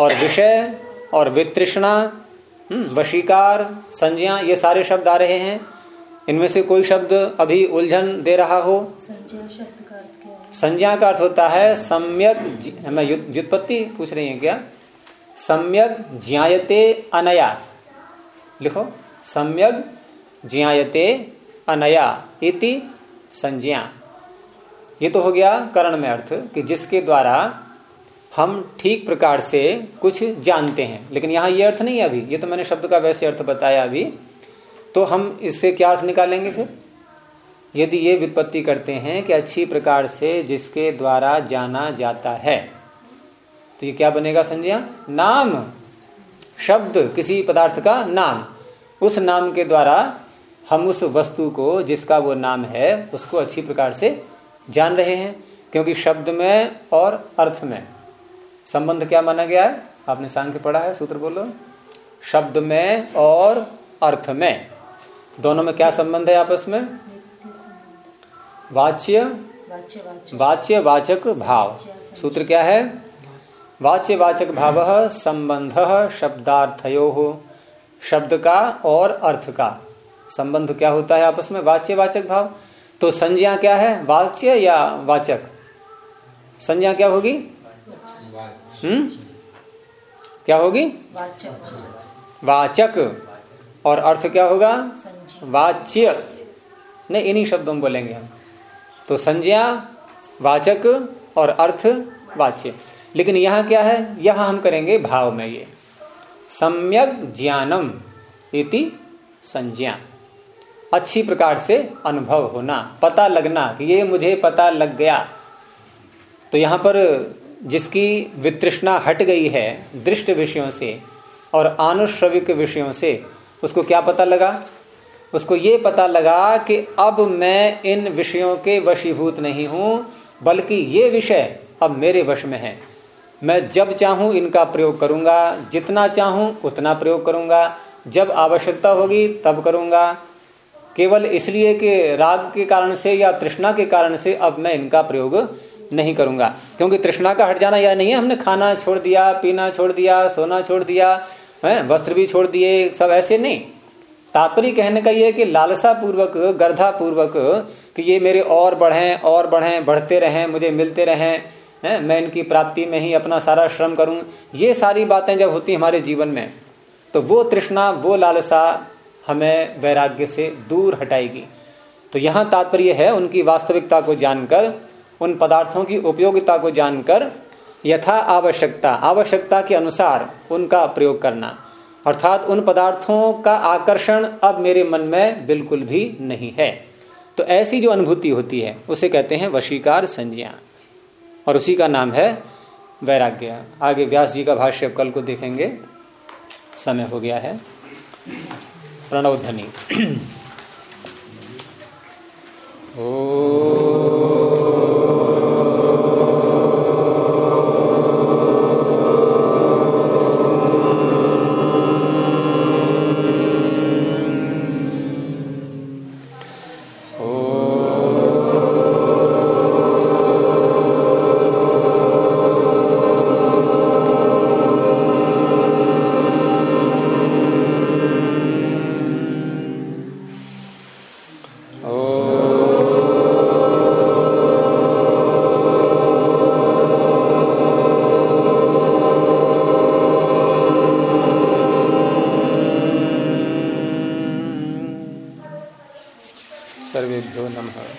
और विषय और वितृष्णा हम्म, वशीकार संज्ञा ये सारे शब्द आ रहे हैं। इनमें से कोई शब्द अभी उलझन दे रहा हो? संज्ञा का अर्थ होता है सम्यक मैं व्युत्पत्ति पूछ रही है क्या? सम्यक ज्यायते अनया। लिखो सम्यक ज्यायते अनया इति संज्ञा। ये तो हो गया करण में अर्थ कि जिसके द्वारा हम ठीक प्रकार से कुछ जानते हैं। लेकिन यहाँ ये अर्थ नहीं है अभी। ये तो मैंने शब्द का वैसे अर्थ बताया अभी। तो हम इससे क्या अर्थ निकालेंगे फिर? यदि ये विपत्ति करते हैं कि अच्छी प्रकार से जिसके द्वारा जाना जाता है तो ये क्या बनेगा संजय नाम। शब्द, किसी पदार्थ का नाम। उस नाम के द्वारा हम उस वस्तु को, जिसका वो नाम है, उसको अच्छी प्रकार से जान रहे हैं, क्योंकि शब्द में और अर्थ में। संबंध क्या माना गया है? आपने सांख्य पढ़ा है, सूत्र बोलो। शब्द में और अर्थ में। दोनों में क्या संबंध है आपस में? वाच्य वाच्य वाचक भाव। सूत्र क्या है? वाच्य वाचक भाव संबंध शब्दार्थयो, शब्द का और अर्थ का। संबंध क्या होता है आपस में? वाच्य वाचक भाव। तो संज्ञा क्या है? वाच्य या वाचक? संज्ञा क्या होगी? हम्म? क्या होगी? वाचक। और अर्थ क्या होगा? वाच्य। नहीं, इन्हीं शब्दों में बोलेंगे हम। तो संज्ञा, वाचक और अर्थ, वाच्य। लेकिन यहाँ क्या है? यहाँ हम करेंगे भाव में ये। सम्यक ज्ञानम इति संज्ञा। अच्छी प्रकार से अनुभव होना, पता लगना कि ये मुझे पता लग गया। तो यहाँ पर जिसकी वित्रृष्णा हट गई है दृष्ट विषयों से और आनुश्रविक विषयों से, उसको क्या पता लगा? उसको ये पता लगा कि अब मैं इन विषयों के वशीभूत नहीं हूँ, बल्कि ये विषय अब मेरे वश में है। मैं जब चाहूँ इनका प्रयोग करूँगा, जितना चाहूँ उतना प्रयोग करूँगा, जब आवश्यकता होगी तब करूँगा। केवल इसलिए कि राग के कारण से या तृष्णा के कारण से अब मैं इनका प्रयोग नहीं करूँगा। क्योंकि तृष्णा का हट जाना यह नहीं है, हमने खाना छोड़ दिया, पीना छोड़ दिया, सोना छोड़ दिया, है, वस्त्र भी छोड़ दिए, सब ऐसे नहीं। तात्पर्य कहने का यह कि लालसा पूर्वक गर्धा पूर्वक कि ये मेरे और बढ़े और बढ़े, बढ़ते रहें, मुझे मिलते रहें, है, मैं इनकी प्राप्ति में ही अपना सारा श्रम करूँ। ये सारी बातें जब होती हमारे जीवन में तो वो तृष्णा, वो लालसा हमें वैराग्य से दूर हटाएगी। तो यहाँ तात्पर्य है उनकी वास्तविकता को जानकर, उन पदार्थों की उपयोगिता को जानकर, यथा आवश्यकता आवश्यकता के अनुसार उनका प्रयोग करना। अर्थात उन पदार्थों का आकर्षण अब मेरे मन में बिल्कुल भी नहीं है। तो ऐसी जो अनुभूति होती है, उसे कहते हैं वशीकार संज्ञा। और उसी का नाम है वैराग्य। आगे व्यास जी का भाष्य कल को देखेंगे। समय हो गया है। प्रणव ध्वनि ओ